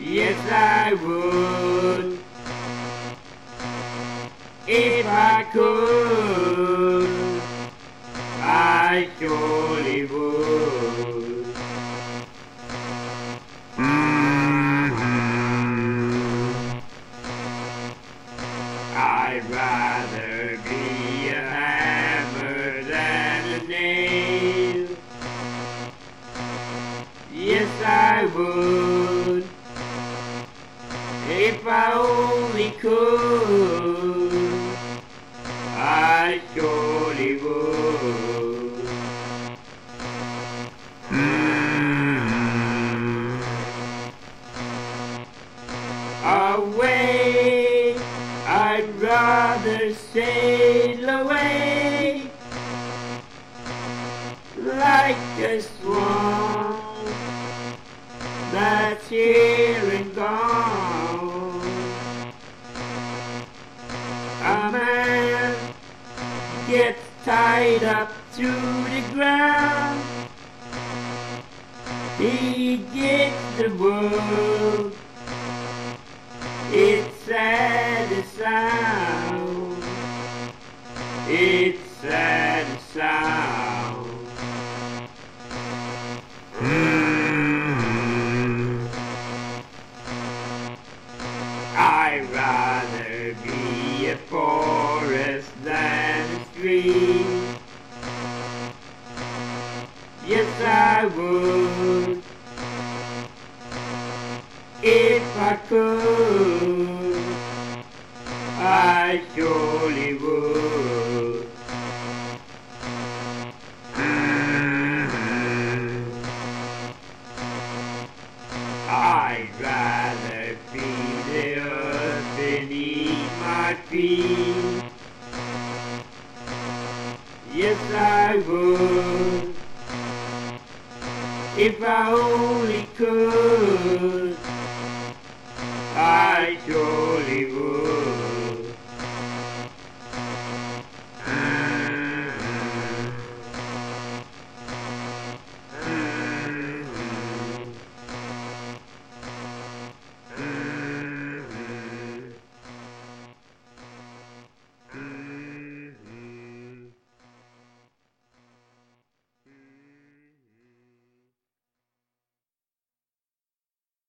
Yes, I would. If I could, I surely would. Mm-hmm. I'd rather be a hammer than a nail. Yes, I would. I only could, I surely would. Mm. Away, I'd rather sail away like a swan that's here and gone. Tied up to the ground. He gets the world. It's sad as sound. It's sad Yes, I would. If I could, I surely would. Mhm. I'd rather be the earth beneath my feet. If I only could, I surely would.